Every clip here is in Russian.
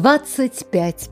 25.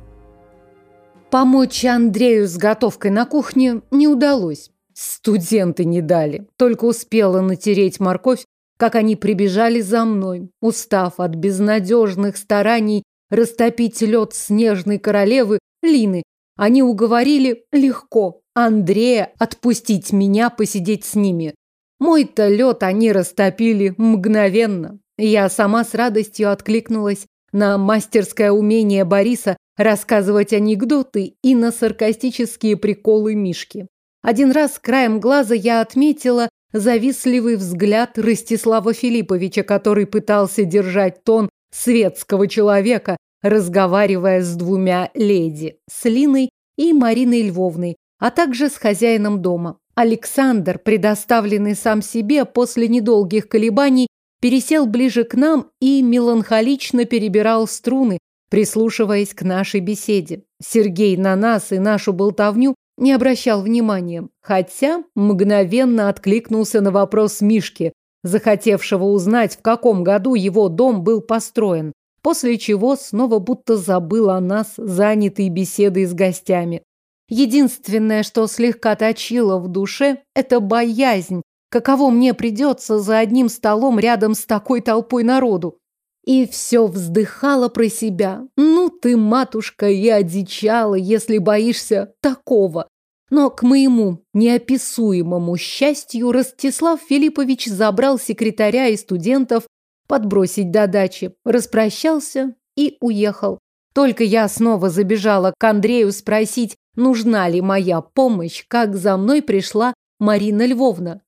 Помочь Андрею с готовкой на кухне не удалось. Студенты не дали. Только успела натереть морковь, как они прибежали за мной, устав от безнадежных стараний растопить лед снежной королевы Лины. Они уговорили легко Андрея отпустить меня посидеть с ними. Мой-то лед они растопили мгновенно. Я сама с радостью откликнулась на мастерское умение Бориса рассказывать анекдоты и на саркастические приколы Мишки. Один раз краем глаза я отметила завистливый взгляд Ростислава Филипповича, который пытался держать тон светского человека, разговаривая с двумя леди, с Линой и Мариной Львовной, а также с хозяином дома. Александр, предоставленный сам себе после недолгих колебаний, пересел ближе к нам и меланхолично перебирал струны, прислушиваясь к нашей беседе. Сергей на нас и нашу болтовню не обращал внимания, хотя мгновенно откликнулся на вопрос Мишки, захотевшего узнать, в каком году его дом был построен, после чего снова будто забыл о нас, занятый беседой с гостями. Единственное, что слегка точило в душе, это боязнь, Каково мне придется за одним столом рядом с такой толпой народу? И все вздыхала про себя. Ну ты, матушка, и одичала, если боишься такого. Но к моему неописуемому счастью Ростислав Филиппович забрал секретаря и студентов подбросить до дачи, распрощался и уехал. Только я снова забежала к Андрею спросить, нужна ли моя помощь, как за мной пришла Марина Львовна.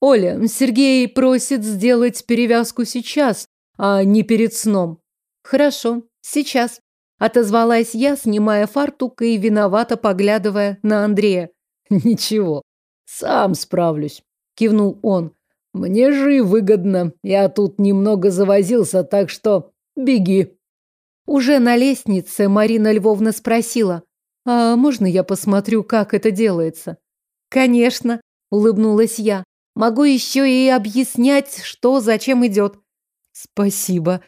Оля, Сергей просит сделать перевязку сейчас, а не перед сном. Хорошо, сейчас. Отозвалась я, снимая фартук и виновато поглядывая на Андрея. Ничего, сам справлюсь, кивнул он. Мне же и выгодно. Я тут немного завозился, так что беги. Уже на лестнице Марина Львовна спросила, а можно я посмотрю, как это делается? Конечно, улыбнулась я. Могу еще и объяснять, что зачем идет. Спасибо.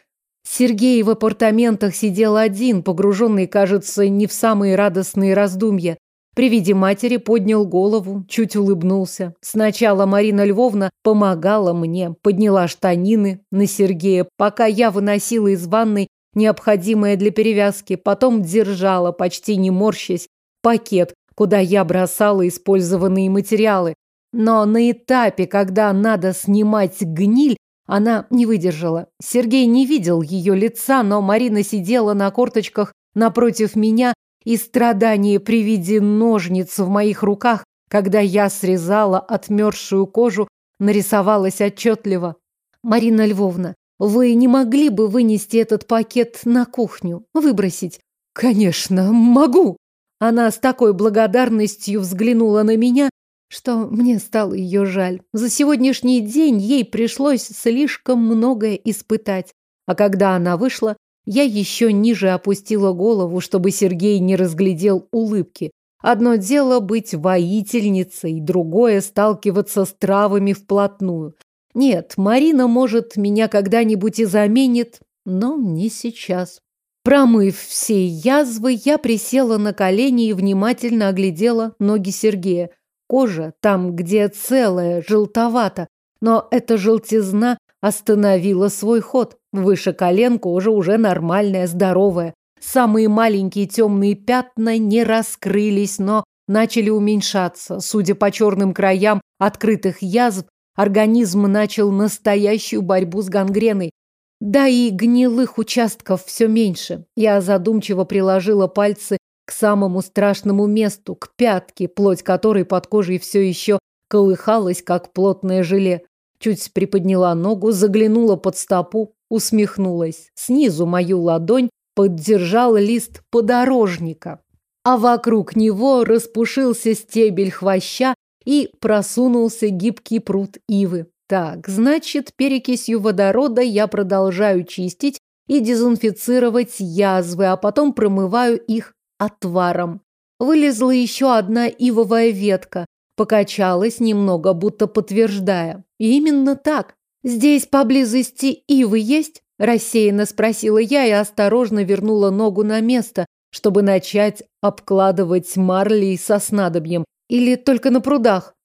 Сергей в апартаментах сидел один, погруженный, кажется, не в самые радостные раздумья. При виде матери поднял голову, чуть улыбнулся. Сначала Марина Львовна помогала мне, подняла штанины на Сергея, пока я выносила из ванной необходимое для перевязки, потом держала, почти не морщась, пакет, куда я бросала использованные материалы. Но на этапе, когда надо снимать гниль, она не выдержала. Сергей не видел ее лица, но Марина сидела на корточках напротив меня, и страдание при виде ножниц в моих руках, когда я срезала отмерзшую кожу, нарисовалось отчетливо. «Марина Львовна, вы не могли бы вынести этот пакет на кухню, выбросить?» «Конечно, могу!» Она с такой благодарностью взглянула на меня, что мне стало ее жаль. За сегодняшний день ей пришлось слишком многое испытать. А когда она вышла, я еще ниже опустила голову, чтобы Сергей не разглядел улыбки. Одно дело быть воительницей, другое сталкиваться с травами вплотную. Нет, Марина, может, меня когда-нибудь и заменит, но не сейчас. Промыв все язвы, я присела на колени и внимательно оглядела ноги Сергея. Кожа там, где целая, желтовата, но эта желтизна остановила свой ход. Выше колен кожа уже нормальная, здоровая. Самые маленькие темные пятна не раскрылись, но начали уменьшаться. Судя по черным краям открытых язв, организм начал настоящую борьбу с гангреной. Да и гнилых участков все меньше. Я задумчиво приложила пальцы к самому страшному месту, к пятке, плоть которой под кожей все еще колыхалась, как плотное желе. Чуть приподняла ногу, заглянула под стопу, усмехнулась. Снизу мою ладонь поддержал лист подорожника, а вокруг него распушился стебель хвоща и просунулся гибкий пруд ивы. Так, значит, перекисью водорода я продолжаю чистить и дезинфицировать язвы, а потом промываю их отваром. Вылезла еще одна ивовая ветка, покачалась немного, будто подтверждая. И именно так. Здесь поблизости ивы есть? Рассеянно спросила я и осторожно вернула ногу на место, чтобы начать обкладывать марлей со снадобьем. Или только на прудах?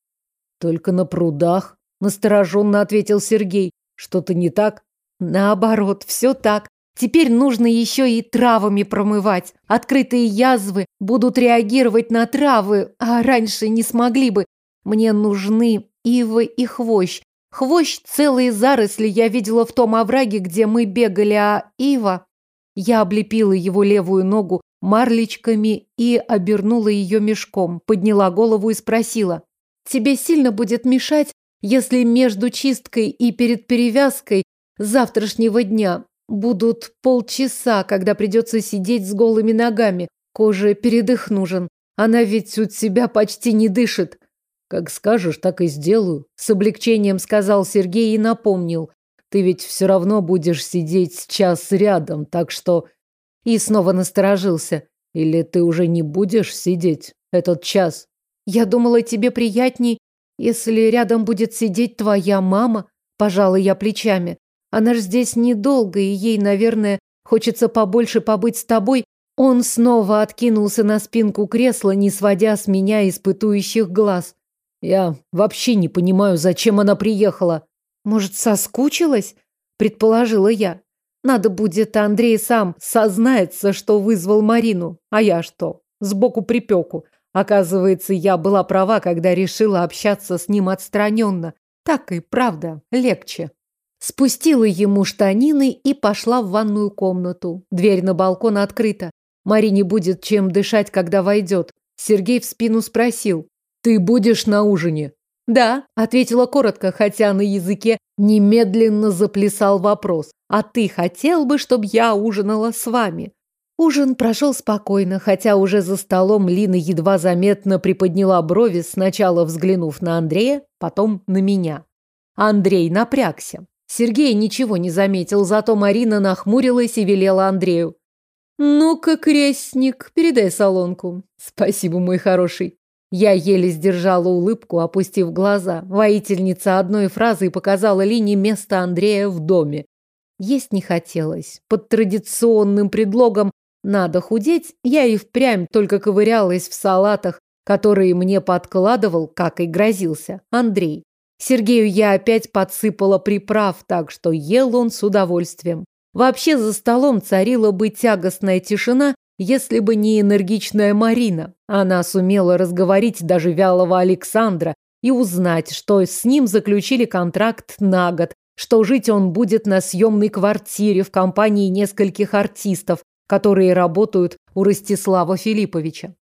Только на прудах, настороженно ответил Сергей. Что-то не так? Наоборот, все так. Теперь нужно еще и травами промывать. Открытые язвы будут реагировать на травы, а раньше не смогли бы. Мне нужны ивы и хвощ. Хвощ целые заросли я видела в том овраге, где мы бегали, а ива... Я облепила его левую ногу марлечками и обернула ее мешком, подняла голову и спросила. «Тебе сильно будет мешать, если между чисткой и перед перевязкой завтрашнего дня Будут полчаса, когда придется сидеть с голыми ногами. Коже передых нужен. Она ведь у тебя почти не дышит. Как скажешь, так и сделаю. С облегчением сказал Сергей и напомнил. Ты ведь все равно будешь сидеть час рядом, так что... И снова насторожился. Или ты уже не будешь сидеть этот час? Я думала, тебе приятней, если рядом будет сидеть твоя мама. Пожалуй, я плечами. Она ж здесь недолго, и ей, наверное, хочется побольше побыть с тобой. Он снова откинулся на спинку кресла, не сводя с меня испытующих глаз. Я вообще не понимаю, зачем она приехала. Может, соскучилась? Предположила я. Надо будет, Андрей сам сознается, что вызвал Марину. А я что? Сбоку припеку. Оказывается, я была права, когда решила общаться с ним отстраненно. Так и правда, легче. Спустила ему штанины и пошла в ванную комнату. Дверь на балкон открыта. Марине будет чем дышать, когда войдет. Сергей в спину спросил. «Ты будешь на ужине?» «Да», — ответила коротко, хотя на языке немедленно заплясал вопрос. «А ты хотел бы, чтобы я ужинала с вами?» Ужин прошел спокойно, хотя уже за столом Лина едва заметно приподняла брови, сначала взглянув на Андрея, потом на меня. Андрей напрягся. Сергей ничего не заметил, зато Марина нахмурилась и велела Андрею. «Ну-ка, крестник, передай солонку». «Спасибо, мой хороший». Я еле сдержала улыбку, опустив глаза. Воительница одной фразой показала Лине место Андрея в доме. Есть не хотелось. Под традиционным предлогом «надо худеть» я и впрямь только ковырялась в салатах, которые мне подкладывал, как и грозился, Андрей. Сергею я опять подсыпала приправ, так что ел он с удовольствием. Вообще за столом царила бы тягостная тишина, если бы не энергичная Марина. Она сумела разговорить даже вялого Александра и узнать, что с ним заключили контракт на год, что жить он будет на съемной квартире в компании нескольких артистов, которые работают у Ростислава Филипповича.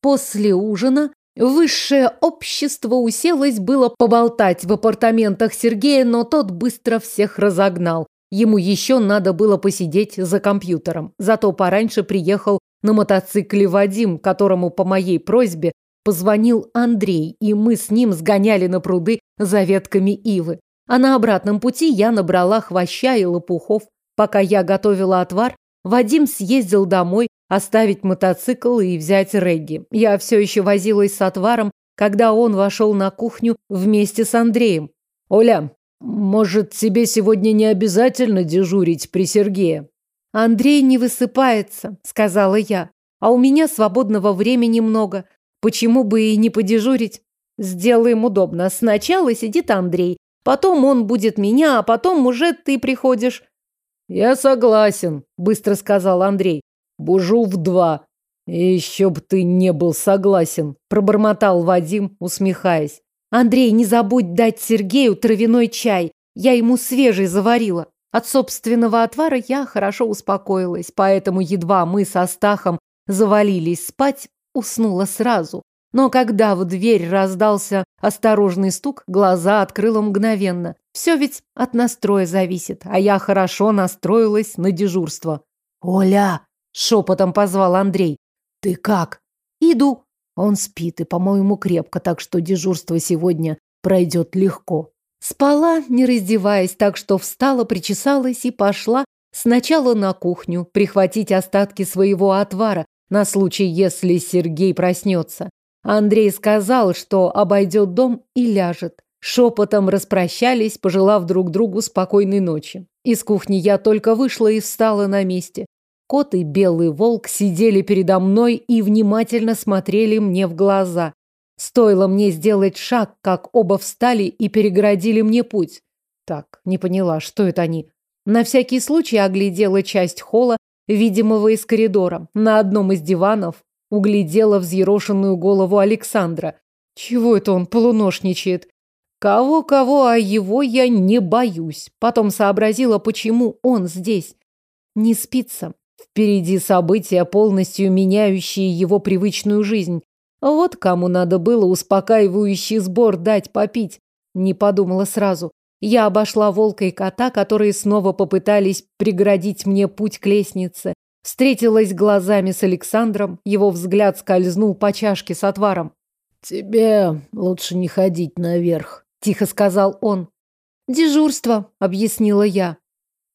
После ужина Высшее общество уселось было поболтать в апартаментах Сергея, но тот быстро всех разогнал. Ему еще надо было посидеть за компьютером. Зато пораньше приехал на мотоцикле Вадим, которому по моей просьбе позвонил Андрей, и мы с ним сгоняли на пруды за ветками ивы. А на обратном пути я набрала хвоща и лопухов. Пока я готовила отвар, Вадим съездил домой, оставить мотоцикл и взять Регги. Я все еще возилась с отваром, когда он вошел на кухню вместе с Андреем. «Оля, может, тебе сегодня не обязательно дежурить при Сергее?» «Андрей не высыпается», — сказала я. «А у меня свободного времени много. Почему бы и не подежурить? Сделаем удобно. Сначала сидит Андрей, потом он будет меня, а потом уже ты приходишь». «Я согласен», — быстро сказал Андрей. Бужу в два. Еще б ты не был согласен, пробормотал Вадим, усмехаясь. Андрей, не забудь дать Сергею травяной чай. Я ему свежий заварила. От собственного отвара я хорошо успокоилась, поэтому едва мы со Стахом завалились спать, уснула сразу. Но когда в дверь раздался осторожный стук, глаза открыла мгновенно. Все ведь от настроя зависит, а я хорошо настроилась на дежурство. «Оля!» Шепотом позвал Андрей. «Ты как?» «Иду». Он спит и, по-моему, крепко, так что дежурство сегодня пройдет легко. Спала, не раздеваясь, так что встала, причесалась и пошла сначала на кухню прихватить остатки своего отвара на случай, если Сергей проснется. Андрей сказал, что обойдет дом и ляжет. Шепотом распрощались, пожелав друг другу спокойной ночи. Из кухни я только вышла и встала на месте. Кот и белый волк сидели передо мной и внимательно смотрели мне в глаза. Стоило мне сделать шаг, как оба встали и перегородили мне путь. Так, не поняла, что это они. На всякий случай оглядела часть холла, видимого из коридора. На одном из диванов углядела взъерошенную голову Александра. Чего это он полуношничает? Кого-кого, а его я не боюсь. Потом сообразила, почему он здесь. Не спится. Впереди события, полностью меняющие его привычную жизнь. Вот кому надо было успокаивающий сбор дать попить. Не подумала сразу. Я обошла волка и кота, которые снова попытались преградить мне путь к лестнице. Встретилась глазами с Александром, его взгляд скользнул по чашке с отваром. «Тебе лучше не ходить наверх», — тихо сказал он. «Дежурство», — объяснила я.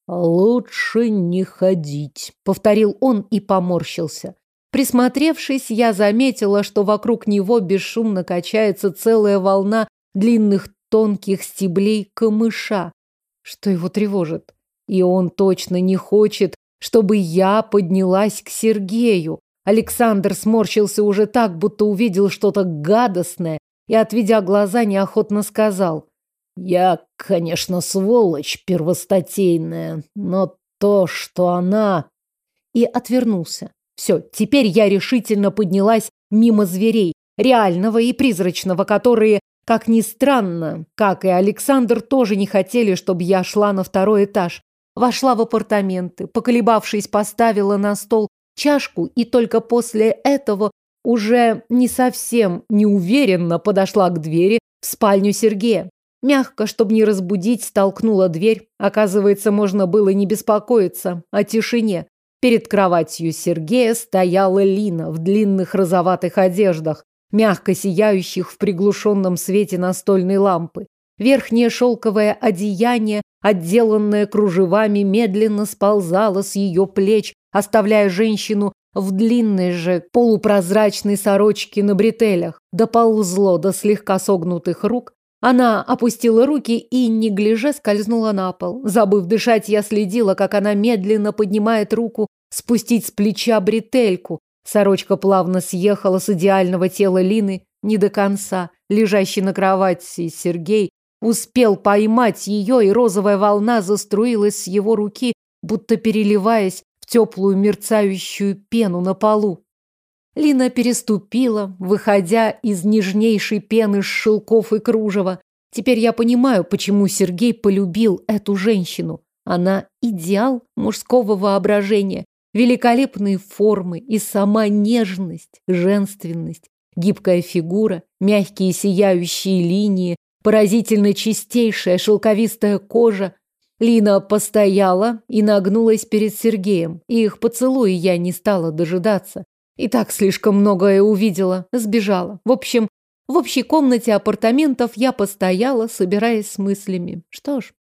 «Лучше не ходить», — повторил он и поморщился. Присмотревшись, я заметила, что вокруг него бесшумно качается целая волна длинных тонких стеблей камыша. Что его тревожит? И он точно не хочет, чтобы я поднялась к Сергею. Александр сморщился уже так, будто увидел что-то гадостное, и, отведя глаза, неохотно сказал. «Я, конечно, сволочь первостатейная, но то, что она...» И отвернулся. Все, теперь я решительно поднялась мимо зверей, реального и призрачного, которые, как ни странно, как и Александр, тоже не хотели, чтобы я шла на второй этаж. Вошла в апартаменты, поколебавшись, поставила на стол чашку и только после этого уже не совсем неуверенно подошла к двери в спальню Сергея. Мягко, чтобы не разбудить, столкнула дверь. Оказывается, можно было не беспокоиться о тишине. Перед кроватью Сергея стояла Лина в длинных розоватых одеждах, мягко сияющих в приглушенном свете настольной лампы. Верхнее шелковое одеяние, отделанное кружевами, медленно сползало с ее плеч, оставляя женщину в длинной же полупрозрачной сорочке на бретелях. Доползло до слегка согнутых рук, она опустила руки и, не гляже, скользнула на пол. Забыв дышать, я следила, как она медленно поднимает руку спустить с плеча бретельку. Сорочка плавно съехала с идеального тела Лины не до конца. Лежащий на кровати Сергей успел поймать ее, и розовая волна заструилась с его руки, будто переливаясь в теплую мерцающую пену на полу. Лина переступила, выходя из нежнейшей пены с шелков и кружева. Теперь я понимаю, почему Сергей полюбил эту женщину. Она идеал мужского воображения, великолепные формы и сама нежность, женственность, гибкая фигура, мягкие сияющие линии, поразительно чистейшая шелковистая кожа. Лина постояла и нагнулась перед Сергеем. Их поцелуи я не стала дожидаться. И так слишком многое увидела, сбежала. В общем, в общей комнате апартаментов я постояла, собираясь с мыслями. Что ж,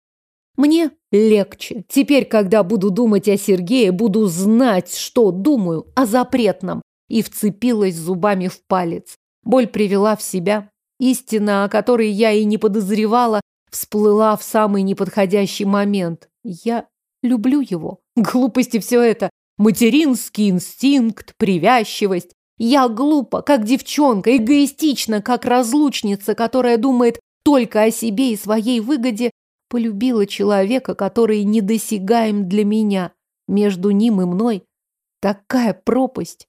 мне легче. Теперь, когда буду думать о Сергее, буду знать, что думаю о запретном. И вцепилась зубами в палец. Боль привела в себя. Истина, о которой я и не подозревала, всплыла в самый неподходящий момент. Я люблю его. Глупости все это. Материнский инстинкт, привязчивость. Я глупа, как девчонка, эгоистична, как разлучница, которая думает только о себе и своей выгоде, полюбила человека, который недосягаем для меня. Между ним и мной такая пропасть.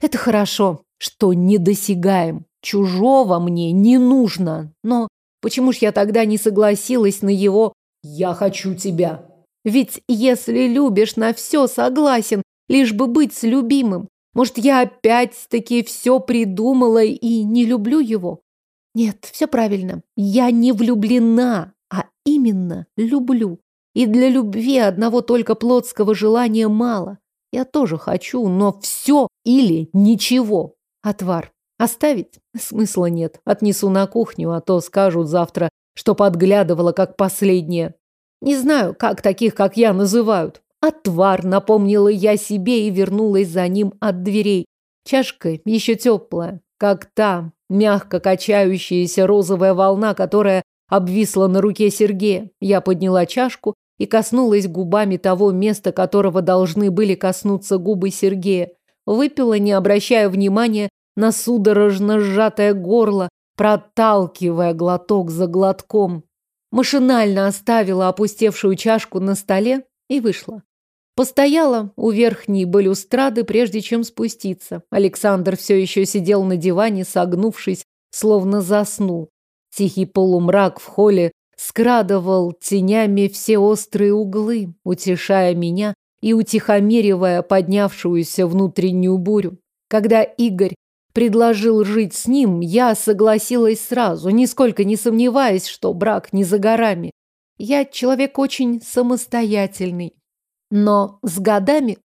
Это хорошо, что недосягаем. Чужого мне не нужно. Но почему ж я тогда не согласилась на его «я хочу тебя»? Ведь если любишь, на все согласен, лишь бы быть с любимым. Может, я опять-таки все придумала и не люблю его? Нет, все правильно. Я не влюблена, а именно люблю. И для любви одного только плотского желания мало. Я тоже хочу, но все или ничего. Отвар. Оставить? Смысла нет. Отнесу на кухню, а то скажут завтра, что подглядывала как последняя. Не знаю, как таких, как я, называют. Отвар, напомнила я себе и вернулась за ним от дверей. Чашка еще теплая, как та мягко качающаяся розовая волна, которая обвисла на руке Сергея. Я подняла чашку и коснулась губами того места, которого должны были коснуться губы Сергея. Выпила, не обращая внимания на судорожно сжатое горло, проталкивая глоток за глотком. Машинально оставила опустевшую чашку на столе и вышла. Постояла у верхней балюстрады, прежде чем спуститься. Александр все еще сидел на диване, согнувшись, словно заснул. Тихий полумрак в холле скрадывал тенями все острые углы, утешая меня и утихомиривая поднявшуюся внутреннюю бурю. Когда Игорь предложил жить с ним, я согласилась сразу, нисколько не сомневаясь, что брак не за горами. Я человек очень самостоятельный. Но с годами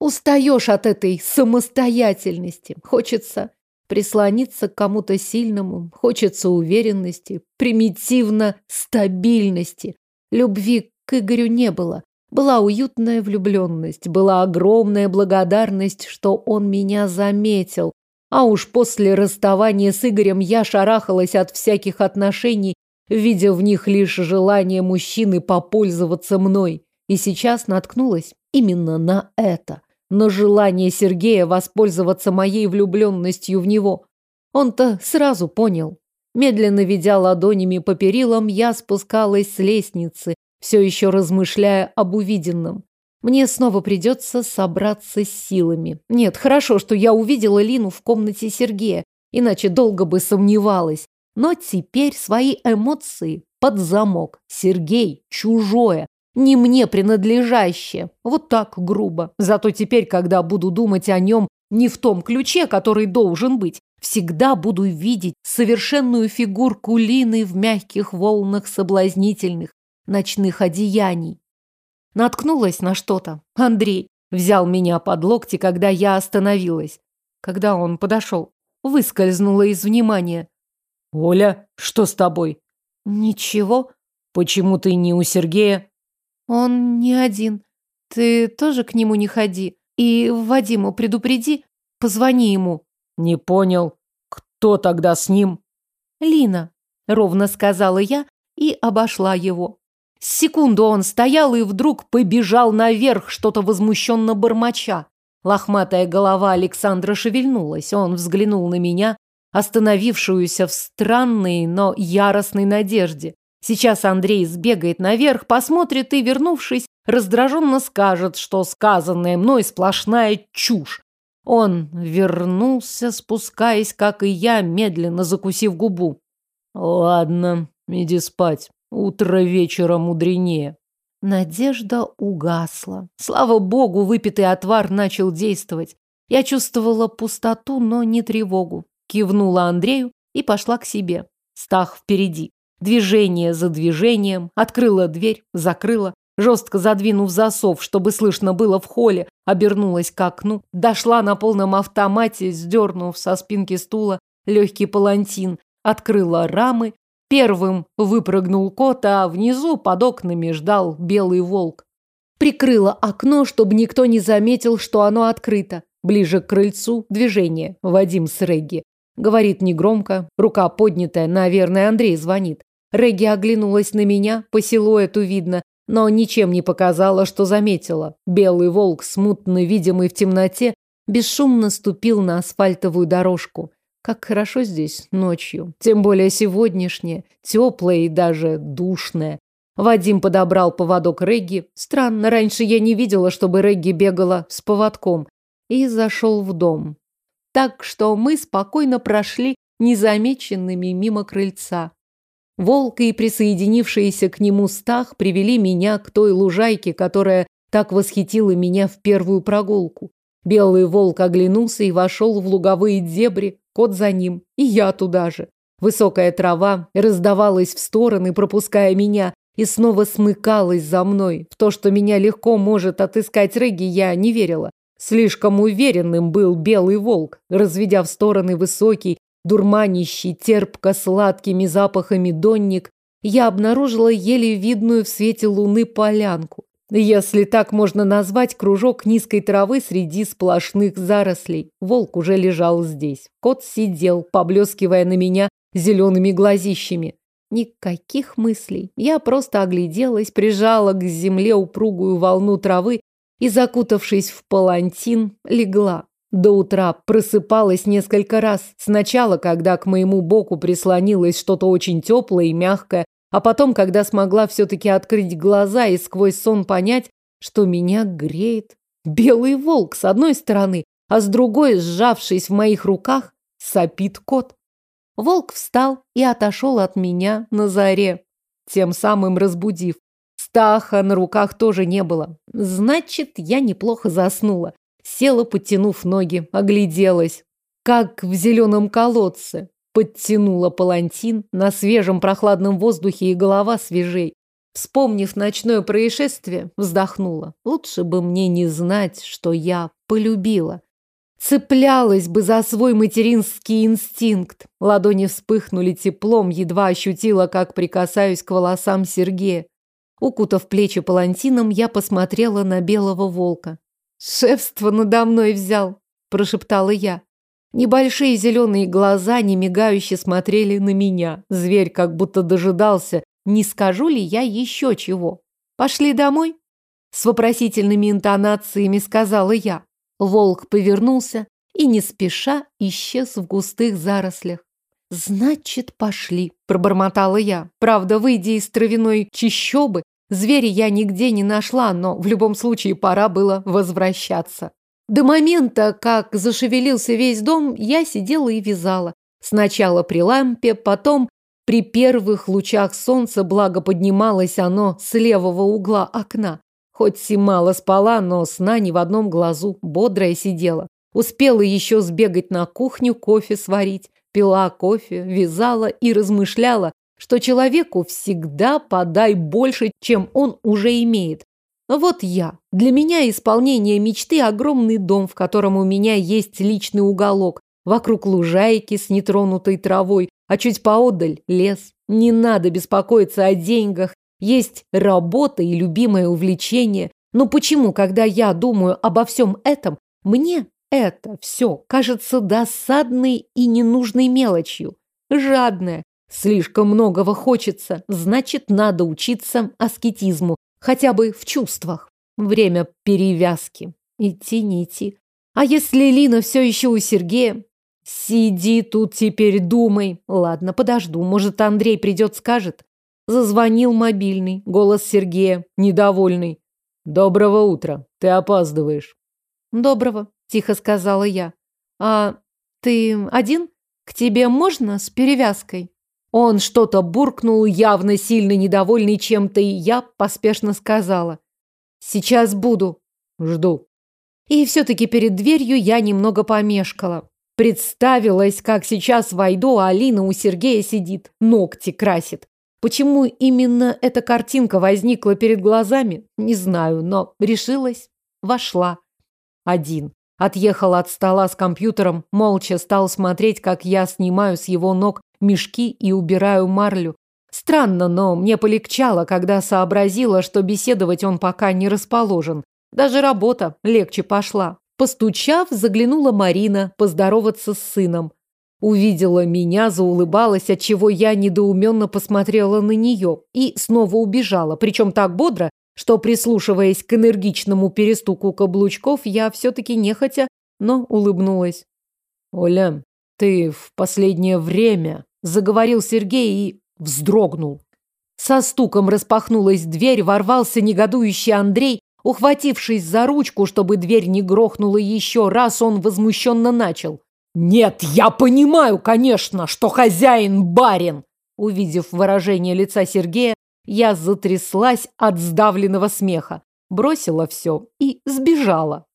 устаешь от этой самостоятельности. Хочется прислониться к кому-то сильному, хочется уверенности, примитивно стабильности. Любви к Игорю не было. Была уютная влюбленность, была огромная благодарность, что он меня заметил, а уж после расставания с Игорем я шарахалась от всяких отношений, видя в них лишь желание мужчины попользоваться мной. И сейчас наткнулась именно на это. На желание Сергея воспользоваться моей влюбленностью в него. Он-то сразу понял. Медленно ведя ладонями по перилам, я спускалась с лестницы, все еще размышляя об увиденном. Мне снова придется собраться с силами. Нет, хорошо, что я увидела Лину в комнате Сергея, иначе долго бы сомневалась. Но теперь свои эмоции под замок. Сергей чужое, не мне принадлежащее. Вот так грубо. Зато теперь, когда буду думать о нем не в том ключе, который должен быть, всегда буду видеть совершенную фигурку Лины в мягких волнах соблазнительных ночных одеяний. Наткнулась на что-то. Андрей взял меня под локти, когда я остановилась. Когда он подошел, выскользнула из внимания. «Оля, что с тобой?» «Ничего». «Почему ты не у Сергея?» «Он не один. Ты тоже к нему не ходи. И Вадиму предупреди, позвони ему». «Не понял. Кто тогда с ним?» «Лина», — ровно сказала я и обошла его. Секунду он стоял и вдруг побежал наверх, что-то возмущенно бормоча. Лохматая голова Александра шевельнулась. Он взглянул на меня, остановившуюся в странной, но яростной надежде. Сейчас Андрей сбегает наверх, посмотрит и, вернувшись, раздраженно скажет, что сказанное мной сплошная чушь. Он вернулся, спускаясь, как и я, медленно закусив губу. «Ладно, иди спать». Утро вечера мудренее. Надежда угасла. Слава богу, выпитый отвар начал действовать. Я чувствовала пустоту, но не тревогу. Кивнула Андрею и пошла к себе. Стах впереди. Движение за движением. Открыла дверь, закрыла. Жестко задвинув засов, чтобы слышно было в холле, обернулась к окну. Дошла на полном автомате, сдернув со спинки стула легкий палантин. Открыла рамы Первым выпрыгнул кот, а внизу под окнами ждал белый волк. Прикрыла окно, чтобы никто не заметил, что оно открыто. Ближе к крыльцу движение. Вадим с Регги. Говорит негромко, рука поднятая, наверное, Андрей звонит. Регги оглянулась на меня, по силуэту видно, но ничем не показала, что заметила. Белый волк, смутно видимый в темноте, бесшумно ступил на асфальтовую дорожку. Как хорошо здесь ночью. Тем более сегодняшнее, теплое и даже душное. Вадим подобрал поводок Регги. Странно, раньше я не видела, чтобы Регги бегала с поводком. И зашел в дом. Так что мы спокойно прошли незамеченными мимо крыльца. Волк и присоединившиеся к нему стах привели меня к той лужайке, которая так восхитила меня в первую прогулку. Белый волк оглянулся и вошел в луговые дебри, кот за ним, и я туда же. Высокая трава раздавалась в стороны, пропуская меня, и снова смыкалась за мной. В то, что меня легко может отыскать Рыги, я не верила. Слишком уверенным был белый волк, разведя в стороны высокий, дурманящий, терпко-сладкими запахами донник, я обнаружила еле видную в свете луны полянку. Если так можно назвать кружок низкой травы среди сплошных зарослей. Волк уже лежал здесь. Кот сидел, поблескивая на меня зелеными глазищами. Никаких мыслей. Я просто огляделась, прижала к земле упругую волну травы и, закутавшись в палантин, легла. До утра просыпалась несколько раз. Сначала, когда к моему боку прислонилось что-то очень теплое и мягкое, а потом, когда смогла все-таки открыть глаза и сквозь сон понять, что меня греет белый волк с одной стороны, а с другой, сжавшись в моих руках, сопит кот. Волк встал и отошел от меня на заре, тем самым разбудив. Стаха на руках тоже не было. Значит, я неплохо заснула. Села, подтянув ноги, огляделась. Как в зеленом колодце. Подтянула палантин, на свежем прохладном воздухе и голова свежей. Вспомнив ночное происшествие, вздохнула. Лучше бы мне не знать, что я полюбила. Цеплялась бы за свой материнский инстинкт. Ладони вспыхнули теплом, едва ощутила, как прикасаюсь к волосам Сергея. Укутав плечи палантином, я посмотрела на белого волка. «Шефство надо мной взял», – прошептала я. Небольшие зеленые глаза, не мигающе смотрели на меня. Зверь как будто дожидался, не скажу ли я еще чего. «Пошли домой?» С вопросительными интонациями сказала я. Волк повернулся и не спеша исчез в густых зарослях. «Значит, пошли», – пробормотала я. Правда, выйдя из травяной чищобы, зверя я нигде не нашла, но в любом случае пора было возвращаться. До момента, как зашевелился весь дом, я сидела и вязала. Сначала при лампе, потом при первых лучах солнца, благо поднималось оно с левого угла окна. Хоть и мало спала, но сна ни в одном глазу, бодрая сидела. Успела еще сбегать на кухню, кофе сварить, пила кофе, вязала и размышляла, что человеку всегда подай больше, чем он уже имеет. Вот я. Для меня исполнение мечты – огромный дом, в котором у меня есть личный уголок, вокруг лужайки с нетронутой травой, а чуть поодаль – лес. Не надо беспокоиться о деньгах есть работа и любимое увлечение. Но почему, когда я думаю обо всем этом, мне это все кажется досадной и ненужной мелочью? Жадная. Слишком многого хочется, значит, надо учиться аскетизму, хотя бы в чувствах. Время перевязки. Идти, не идти. А если Лина все еще у Сергея? Сиди тут теперь, думай. Ладно, подожду, может, Андрей придет, скажет. Зазвонил мобильный. Голос Сергея, недовольный. «Доброго утра. Ты опаздываешь». «Доброго», – тихо сказала я. «А ты один? К тебе можно с перевязкой?» Он что-то буркнул, явно сильно недовольный чем-то, и я поспешно сказала. «Сейчас буду». «Жду». И все-таки перед дверью я немного помешкала. Представилась, как сейчас войду, а Алина у Сергея сидит, ногти красит. Почему именно эта картинка возникла перед глазами, не знаю, но решилась, вошла. Один. Отъехал от стола с компьютером, молча стал смотреть, как я снимаю с его ног мешки и убираю марлю. Странно, но мне полегчало, когда сообразила, что беседовать он пока не расположен. Даже работа легче пошла. Постучав, заглянула Марина поздороваться с сыном. Увидела меня, заулыбалась, отчего я недоуменно посмотрела на нее и снова убежала, причем так бодро, что, прислушиваясь к энергичному перестуку каблучков, я все-таки нехотя, но улыбнулась. «Оля, ты в последнее время...» – заговорил Сергей и вздрогнул. Со стуком распахнулась дверь, ворвался негодующий Андрей, ухватившись за ручку, чтобы дверь не грохнула еще раз, он возмущенно начал – «Нет, я понимаю, конечно, что хозяин барин!» Увидев выражение лица Сергея, я затряслась от сдавленного смеха, бросила все и сбежала.